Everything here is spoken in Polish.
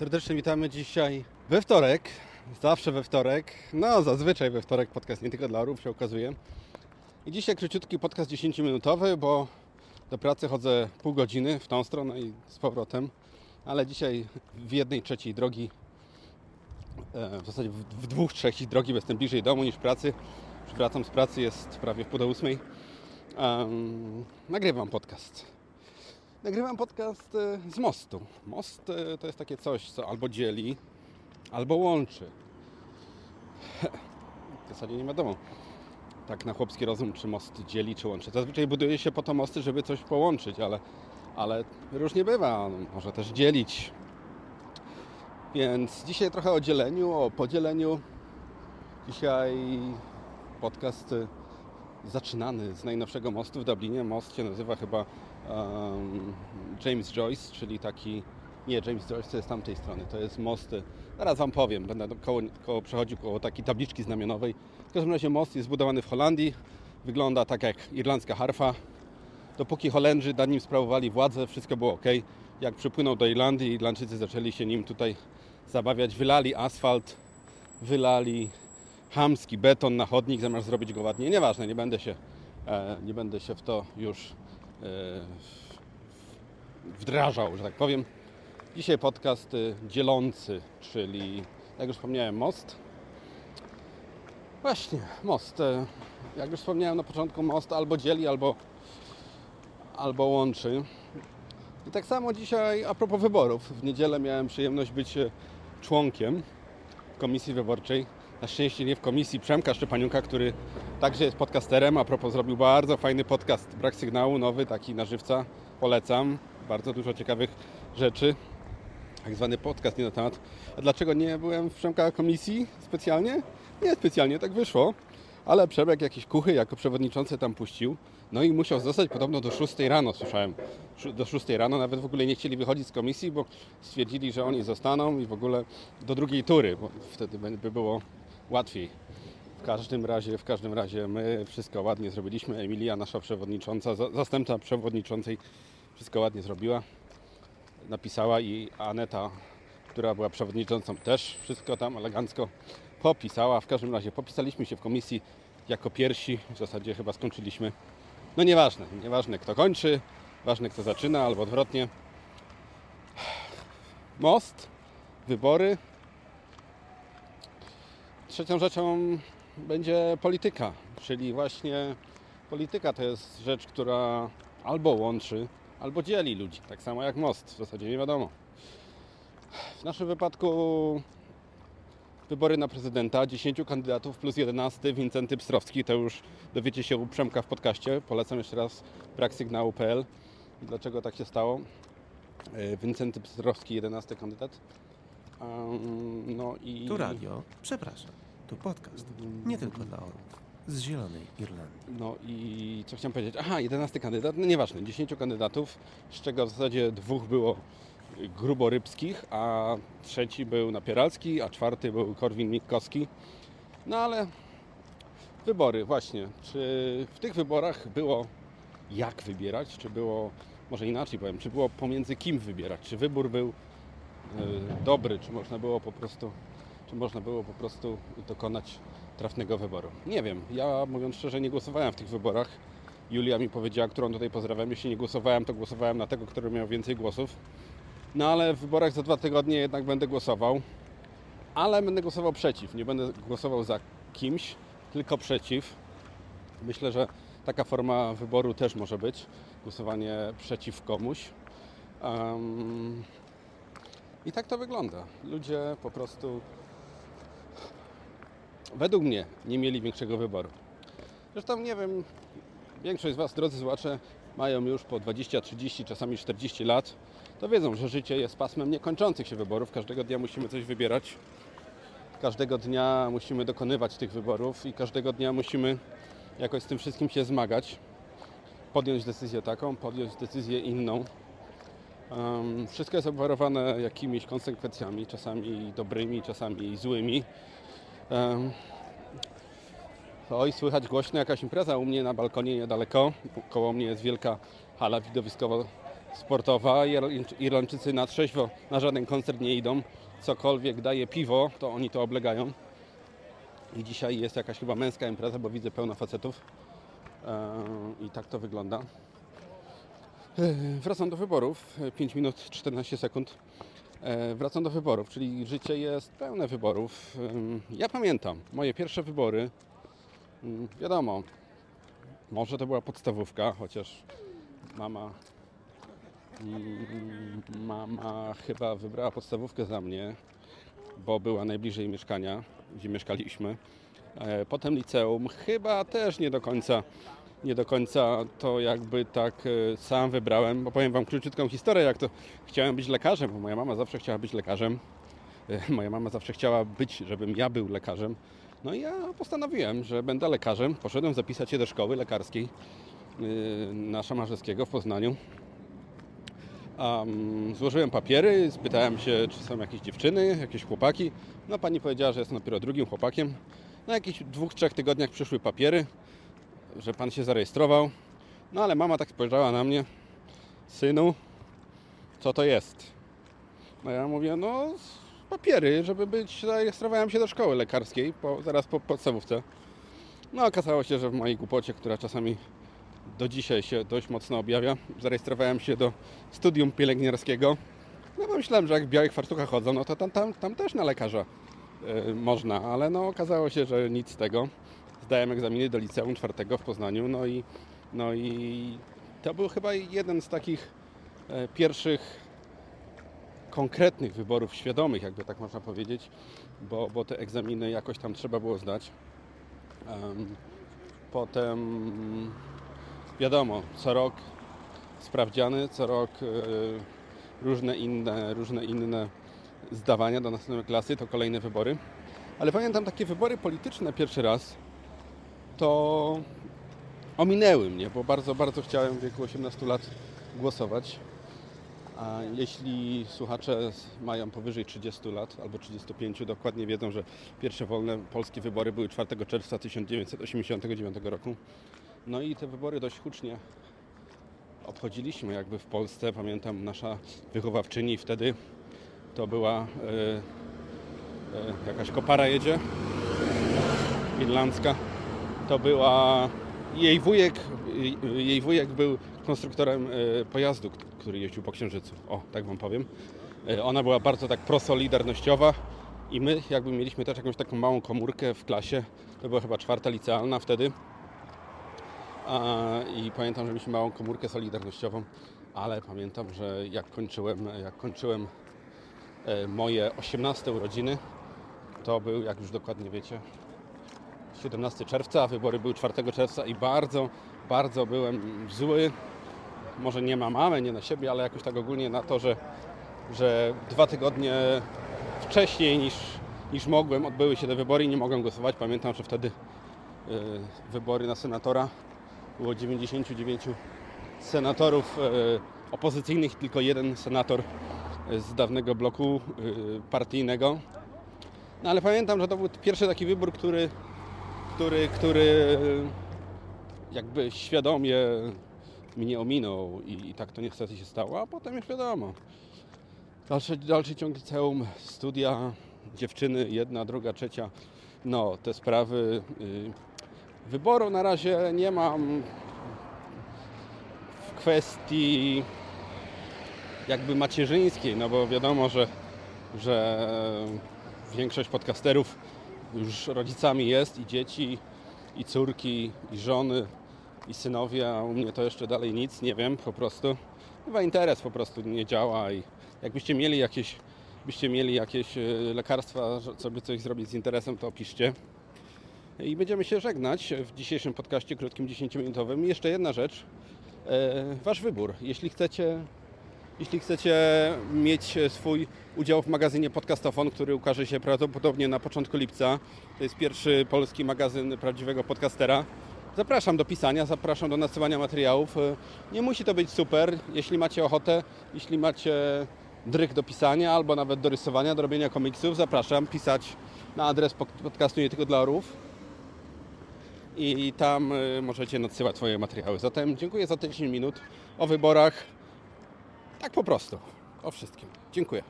Serdecznie witamy dzisiaj we wtorek. Zawsze we wtorek. No, zazwyczaj we wtorek podcast nie tylko dla orów się okazuje. I dzisiaj króciutki podcast 10-minutowy, bo do pracy chodzę pół godziny w tą stronę i z powrotem. Ale dzisiaj w jednej trzeciej drogi, e, w zasadzie w, dwóch trzecich drogi, bo jestem bliżej domu niż pracy. Wracam z pracy, jest prawie w pół do ósmej. Um, nagrywam podcast. Nagrywam podcast e, z mostu. Most e, to jest takie coś, co albo dzieli, albo łączy. W zasadzie nie wiadomo, tak na chłopski rozum, czy most dzieli, czy łączy. Zazwyczaj buduje się po to mosty, żeby coś połączyć, ale, ale różnie bywa. No, Może też dzielić. Więc dzisiaj trochę o dzieleniu, o podzieleniu. Dzisiaj podcast e, zaczynany z najnowszego mostu w Dublinie. Most się nazywa chyba um, James Joyce, czyli taki. Nie, James Joyce to jest z tamtej strony. To jest most. y, Zaraz Wam powiem. Będę koło, koło przechodził koło takiej tabliczki znamionowej. W każdym razie most jest zbudowany w Holandii. Wygląda tak jak irlandzka harfa. Dopóki Holendrzy nad nim sprawowali władzę, wszystko było ok. Jak przypłynął do Irlandii, Irlandczycy zaczęli się nim tutaj zabawiać. Wylali asfalt, wylali chamski beton na chodnik, zamiast zrobić go ładnie. Nieważne, nie będę się, e, nie będę się w to już e, wdrażał, że tak powiem. Dzisiaj podcast y, dzielący, czyli jak już wspomniałem, most. Właśnie, most. E, Jak już wspomniałem na początku, most albo dzieli, albo, albo łączy. I tak samo dzisiaj, a propos wyborów. W niedzielę miałem przyjemność być e, członkiem komisji wyborczej. Na szczęście nie w komisji Przemka Szczepaniuka, który także jest podcasterem. A propos zrobił bardzo fajny podcast Brak Sygnału, nowy, taki na żywca. Polecam. Bardzo dużo ciekawych rzeczy. Tak zwany podcast nie na temat. A dlaczego nie byłem w Przemka komisji specjalnie? Nie specjalnie, tak wyszło. Ale Przemek jakieś kuchy jako przewodniczący tam puścił. No i musiał zostać podobno do 6 rano, słyszałem. Do 6 rano nawet w ogóle nie chcieli wychodzić z komisji, bo stwierdzili, że oni zostaną i w ogóle do drugiej tury, bo wtedy by by było łatwiej. W każdym razie, w każdym razie my wszystko ładnie zrobiliśmy. Emilia, nasza przewodnicząca, za- zastępca przewodniczącej, wszystko ładnie zrobiła. Napisała i Aneta, która była przewodniczącą, też wszystko tam elegancko popisała. W każdym razie popisaliśmy się w komisji jako pierwsi. W zasadzie chyba skończyliśmy. No nieważne, nieważne kto kończy, ważne kto zaczyna albo odwrotnie. Most, wybory. Trzecią rzeczą będzie polityka, czyli właśnie polityka to jest rzecz, która albo łączy, albo dzieli ludzi, tak samo jak most, w zasadzie nie wiadomo. W naszym wypadku wybory na prezydenta, 10 kandydatów plus 11, Wincenty Pstrowski, to już dowiecie się u Przemka w podcaście, polecam jeszcze raz braksygnału.pl. Dlaczego tak się stało? E, Wincenty Pstrowski, 11 kandydat. Um, no i... Tu radio, przepraszam, tu podcast. Nie tylko dla orłów. Z Zielonej Irlandii. No i co chciałem powiedzieć? Aha, 11 kandydat, no nieważne, 10 kandydatów, z czego w zasadzie dwóch było gruborybskich, a trzeci był Napieralski, a czwarty był Korwin-Mikkowski. No ale wybory właśnie. Czy w tych wyborach było jak wybierać? Czy było, może inaczej powiem, czy było pomiędzy kim wybierać? Czy wybór był y, dobry? Czy można było po prostu, czy można było po prostu dokonać trafnego wyboru? Nie wiem. Ja mówiąc szczerze nie głosowałem w tych wyborach. Julia mi powiedziała, którą tutaj pozdrawiam. Jeśli nie głosowałem, to głosowałem na tego, który miał więcej głosów. No ale w wyborach za dwa tygodnie jednak będę głosował. Ale będę głosował przeciw. Nie będę głosował za kimś, tylko przeciw. Myślę, że taka forma wyboru też może być. Głosowanie przeciw komuś. Em, I tak to wygląda. Ludzie po prostu według mnie nie mieli większego wyboru. Zresztą nie wiem, większość z Was, drodzy słuchacze, mają już po 20, 30, czasami 40 lat, to wiedzą, że życie jest pasmem niekończących się wyborów. Każdego dnia musimy coś wybierać. Każdego dnia musimy dokonywać tych wyborów i każdego dnia musimy jakoś z tym wszystkim się zmagać. Podjąć decyzję taką, podjąć decyzję inną. Em, wszystko jest obwarowane jakimiś konsekwencjami, czasami dobrymi, czasami złymi. Oj, słychać głośno jakaś impreza u mnie na balkonie niedaleko. Koło mnie jest wielka hala widowiskowo sportowa. Ir- Irlandczycy na trzeźwo na żaden koncert nie idą. Cokolwiek daje piwo, to oni to oblegają. I dzisiaj jest jakaś chyba męska impreza, bo widzę pełno facetów. I tak to wygląda. Wracam do wyborów. 5 minut 14 sekund. E, Wracam do wyborów, czyli życie jest pełne wyborów. Ja pamiętam moje pierwsze wybory. Ym, Wiadomo, może to była podstawówka, chociaż mama, mm, mama chyba wybrała podstawówkę za mnie, bo była najbliżej mieszkania, gdzie mieszkaliśmy. E, Potem liceum, chyba też nie do końca, nie do końca to jakby tak e, sam wybrałem, bo powiem Wam króciutką historię, jak to chciałem być lekarzem, bo moja mama zawsze chciała być lekarzem. E, Moja mama zawsze chciała być, żebym ja był lekarzem. No i ja postanowiłem, że będę lekarzem. Poszedłem zapisać się do szkoły lekarskiej yy, na Szamarzyskiego w Poznaniu. Um, złożyłem papiery, spytałem się, czy są jakieś dziewczyny, jakieś chłopaki. No pani powiedziała, że jestem dopiero drugim chłopakiem. Na jakichś dwóch, trzech tygodniach przyszły papiery, że pan się zarejestrował. No ale mama tak spojrzała na mnie. Synu, co to jest? No ja mówię, no papiery, żeby być, zarejestrowałem się do szkoły lekarskiej, po, zaraz po podstawówce. No okazało się, że w mojej głupocie, która czasami do dzisiaj się dość mocno objawia, zarejestrowałem się do studium pielęgniarskiego. No bo myślałem, że jak w białych fartuchach chodzą, no to tam, tam, tam też na lekarza e, można, ale no okazało się, że nic z tego. Zdałem egzaminy do liceum czwartego w Poznaniu, no i, no i to był chyba jeden z takich e, pierwszych konkretnych wyborów świadomych, jakby tak można powiedzieć, bo, bo te egzaminy jakoś tam trzeba było zdać. Em, Potem wiadomo, co rok sprawdziany, co rok e, różne inne, różne inne zdawania do następnej klasy, to kolejne wybory. Ale pamiętam takie wybory polityczne pierwszy raz, to ominęły mnie, bo bardzo, bardzo chciałem w wieku 18 lat głosować. A jeśli słuchacze mają powyżej 30 lat albo 35, dokładnie wiedzą, że pierwsze wolne polskie wybory były 4 czerwca 1989 roku. No i te wybory dość hucznie obchodziliśmy jakby w Polsce. Pamiętam nasza wychowawczyni wtedy to była e, e, jakaś kopara jedzie irlandzka. To była jej wujek, jej wujek był konstruktorem e, pojazdu, który jeździł po Księżycu. O, tak wam powiem. E, Ona była bardzo tak prosolidarnościowa i my jakby mieliśmy też jakąś taką małą komórkę w klasie. To była chyba czwarta licealna wtedy. I pamiętam, że mieliśmy małą komórkę solidarnościową, ale pamiętam, że jak kończyłem, jak kończyłem e, moje 18 urodziny, to był, jak już dokładnie wiecie, 17 czerwca, wybory były 4 czerwca i bardzo, bardzo byłem zły. Może nie na mamę, nie na siebie, ale jakoś tak ogólnie na to, że, że dwa tygodnie wcześniej niż, niż mogłem odbyły się te wybory i nie mogłem głosować. Pamiętam, że wtedy e, wybory na senatora było 99 senatorów e, opozycyjnych, tylko jeden senator z dawnego bloku e, partyjnego. No ale pamiętam, że to był pierwszy taki wybór, który, który, który e, jakby świadomie mnie ominął i, i tak to niestety się stało, a potem już wiadomo. Dalszy, dalszy ciąg liceum, studia, dziewczyny, jedna, druga, trzecia. No, te sprawy. y, Wyboru na razie nie mam w kwestii jakby macierzyńskiej, no bo wiadomo, że, że większość podcasterów już rodzicami jest i dzieci, i córki, i żony, i synowie, a u mnie to jeszcze dalej nic, nie wiem, po prostu. Chyba interes po prostu nie działa i jakbyście mieli jakieś, byście mieli jakieś e, lekarstwa, że- żeby coś zrobić z interesem, to piszcie. I będziemy się żegnać w dzisiejszym podcaście krótkim 10-minutowym. Jeszcze jedna rzecz. E, Wasz wybór. Jeśli chcecie, jeśli chcecie mieć swój udział w magazynie Podcastofon, który ukaże się prawdopodobnie na początku lipca, to jest pierwszy polski magazyn prawdziwego podcastera. Zapraszam do pisania, zapraszam do nasyłania materiałów. Nie musi to być super. Jeśli macie ochotę, jeśli macie dryk do pisania albo nawet do rysowania, do robienia komiksów, zapraszam pisać na adres pod- podcastu nie tylko dla orłów i tam y, możecie nadsyłać swoje materiały. Zatem dziękuję za te 10 minut o wyborach. Tak po prostu. O wszystkim. Dziękuję.